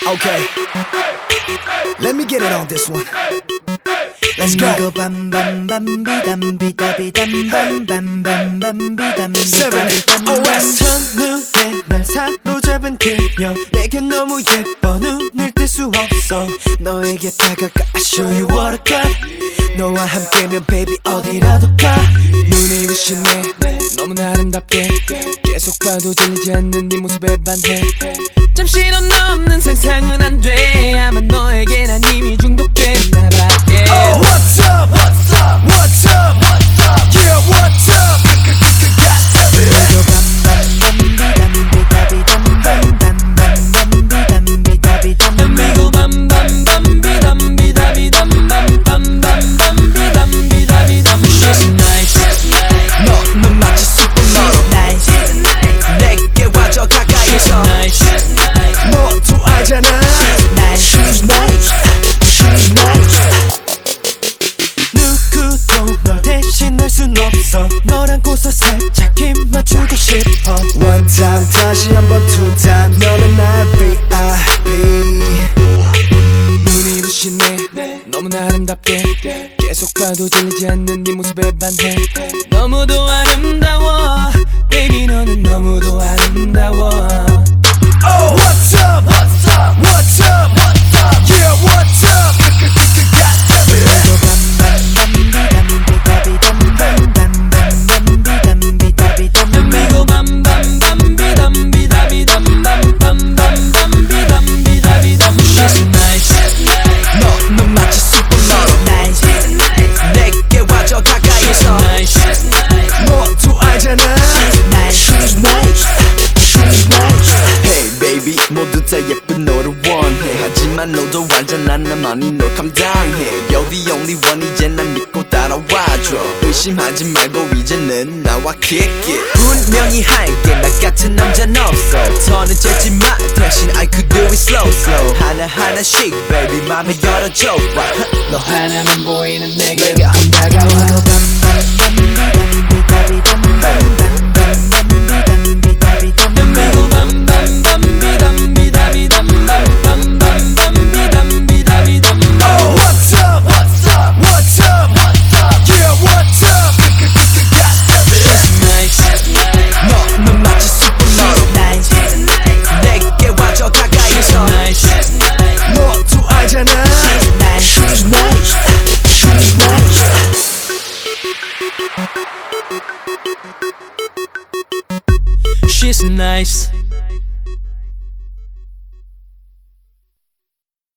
Okay. Let me get it on this one. Let's go. 이거 밤밤밤비담비담밤밤밤밤비담 Seven OS. 첫눈에 날 사로잡은 그녀. 내게 너무 예뻐. 눈을 뗄 수 없어. 너에게 다가가. I show you what I got. 너와 함께면 baby 어디라도 가. 눈이 부시네 너무나 아름답게. 계속 봐도 질리지 않는 네 모습에 반해 잠시 넌 없는 세상은 안돼 싶어 One time 다시 한번 two time. 너는 나의 VIP 눈이 부시네. 너무나 아름답게. 계속 봐도 질리지 않는 네 모습에 반해. 너무도 아름 baby. 모두 다 예쁜 너를 원해. 하지만 너도 알잖아 나만이 널 감당해. You're the only one 이제 난 믿고 따라와줘. 의심하지 말고 이제는 나와 kick it 분명히 할게 나 같은 남자는 없어. 더는 재지 마. 대신 I could do it slow slow. 하나하나씩 baby 맘에 열어줘. 너 하나만 보이는 내게 내가 다가와 She's nice